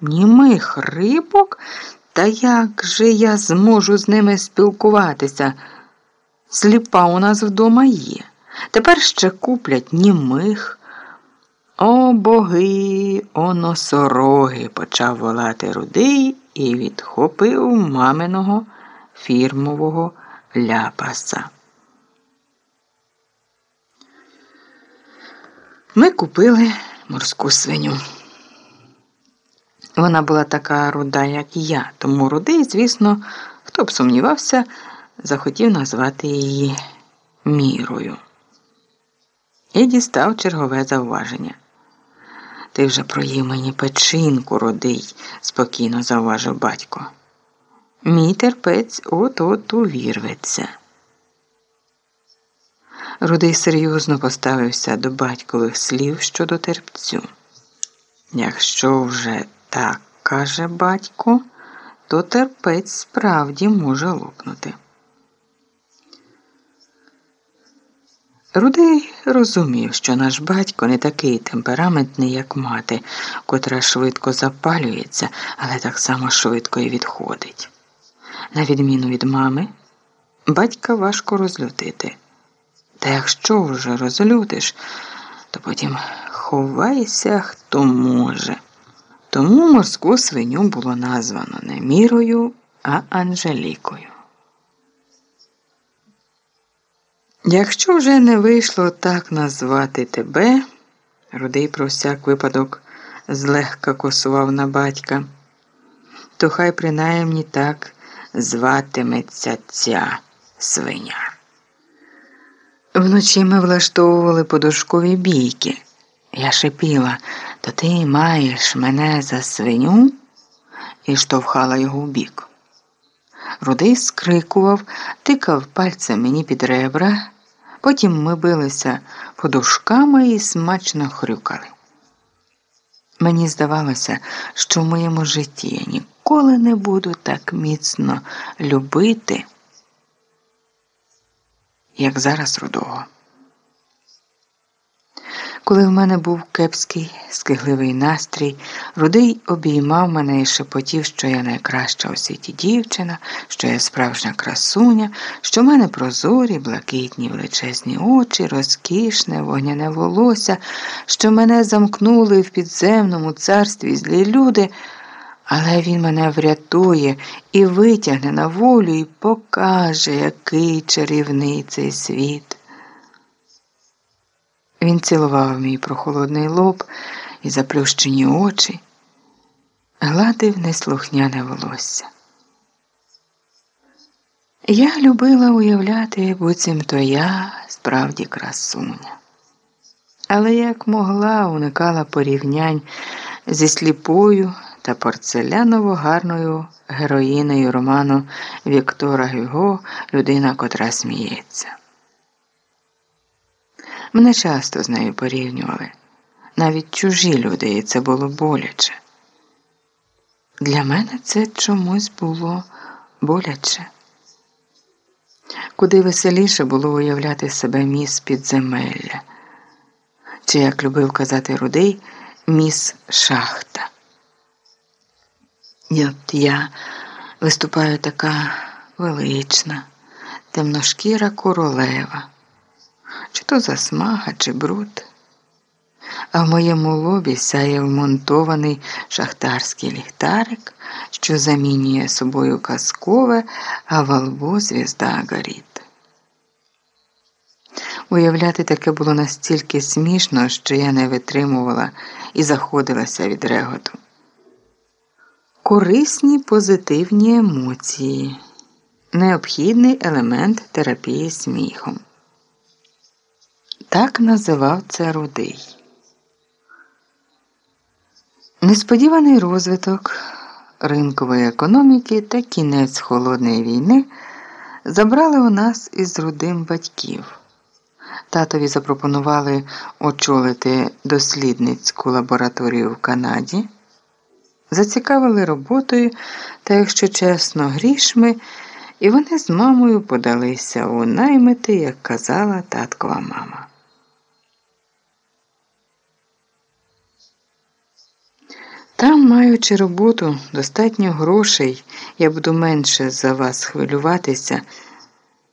Німих рибок? Та як же я зможу з ними спілкуватися? Сліпа у нас вдома є. Тепер ще куплять німих. О боги, о носороги, почав волати рудий і відхопив маминого фірмового ляпаса. Ми купили морську свиню. Вона була така руда, як я, тому рудий, звісно, хто б сумнівався, захотів назвати її мірою. І дістав чергове зауваження. Ти вже проїв мені печінку, рудий, спокійно зауважив батько. Мій терпець от от увірветься. Рудий серйозно поставився до батькових слів щодо терпцю. Якщо вже так каже батько, то терпець справді може лопнути. Рудий розумів, що наш батько не такий темпераментний, як мати, котра швидко запалюється, але так само швидко і відходить. На відміну від мами, батька важко розлютити. Та якщо вже розлютиш, то потім ховайся, хто може. Тому морську свиню було названо не мірою, а Анжелікою. Якщо вже не вийшло так назвати тебе, Рудий про всяк випадок злегка косував на батька, то хай принаймні так зватиметься ця свиня. Вночі ми влаштовували подушкові бійки. Я шипіла, то ти маєш мене за свиню і штовхала його в бік. Рудий скрикував, тикав пальцем мені під ребра, потім ми билися подушками і смачно хрюкали. Мені здавалося, що в моєму житті я ніколи не буду так міцно любити, як зараз рудого. Коли в мене був кепський, скигливий настрій, рудий обіймав мене і шепотів, що я найкраща у світі дівчина, що я справжня красуня, що в мене прозорі, блакитні, величезні очі, розкішне, вогняне волосся, що мене замкнули в підземному царстві злі люди, але він мене врятує і витягне на волю і покаже, який чарівний цей світ. Він цілував мій прохолодний лоб і заплющені очі, гладив неслухняне волосся. Я любила уявляти, буцімто я справді красуня, але як могла уникала порівнянь зі сліпою та порцеляново гарною героїною роману Віктора Гюго людина, котра сміється. Мене часто з нею порівнювали, навіть чужі люди, і це було боляче. Для мене це чомусь було боляче. Куди веселіше було уявляти себе міс підземелля, чи, як любив казати рудий, міс шахта. І от я виступаю така велична, темношкіра королева чи то засмага, чи бруд. А в моєму лобі сяє вмонтований шахтарський ліхтарик, що замінює собою казкове, а во звізда горить. Уявляти таке було настільки смішно, що я не витримувала і заходилася від реготу. Корисні позитивні емоції необхідний елемент терапії сміхом. Так називав це Рудий. Несподіваний розвиток ринкової економіки та кінець холодної війни забрали у нас із рудим батьків. Татові запропонували очолити дослідницьку лабораторію в Канаді, зацікавили роботою та, якщо чесно, грішми, і вони з мамою подалися у наймити, як казала таткова мама. Маючи роботу, достатньо грошей, я буду менше за вас хвилюватися.